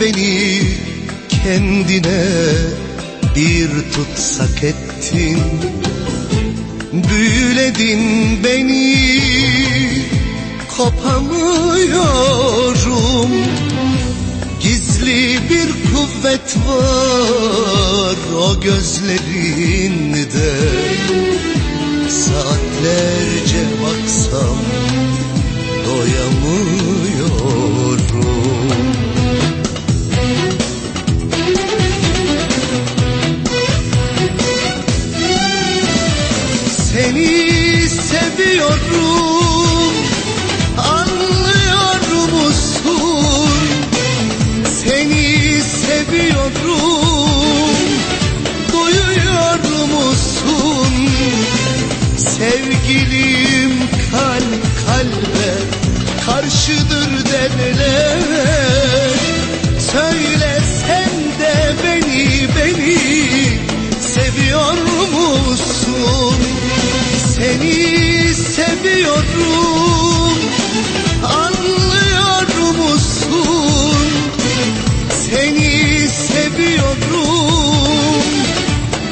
beni kendine bir tutsak ettin. Büyüledin beni kopamıyorum. Gizli bir kuvvet var o gözlerinde Karşıdır derler Söyle sen de beni beni Seviyor musun? Seni seviyorum Anlıyor musun? Seni seviyorum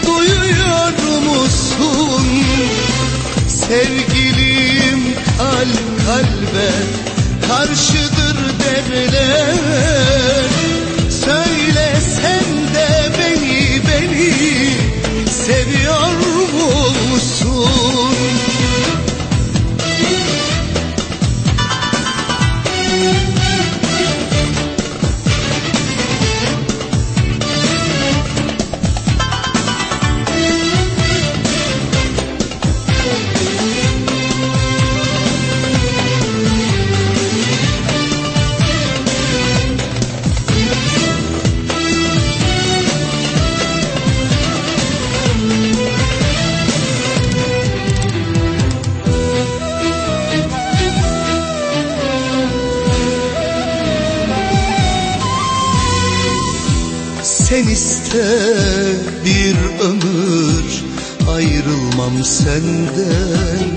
Duyuyor musun? Sevgilim kalp kalbe Karşıdır derler Sen iste bir ömür ayrılmam senden.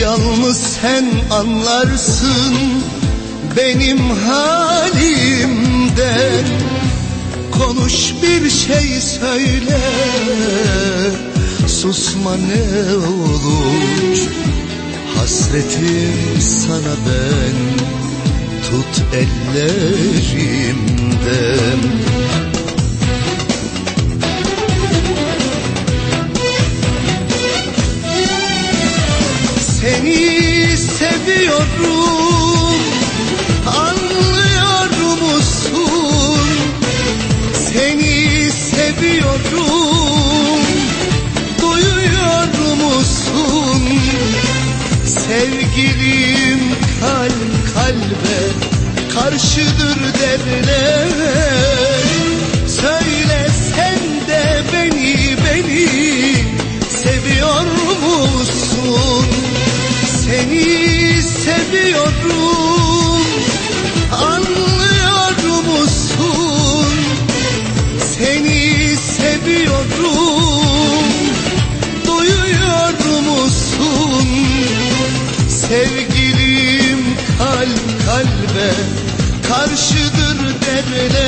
Yalnız sen anlarsın benim halimden. Konuş bir şey söyle susma ne olur. Hasretim sana ben tut ellerimden Seni seviyorum Anlıyor musun? Seni seviyorum Duyuyor musun? Sevgilim kalp kalbe Karşıdır derler Söyle sen de beni beni Seviyor musun? Seni seviyorum Anlıyor musun? Seni seviyorum Duyuyor musun? Sevgilim Karşıdır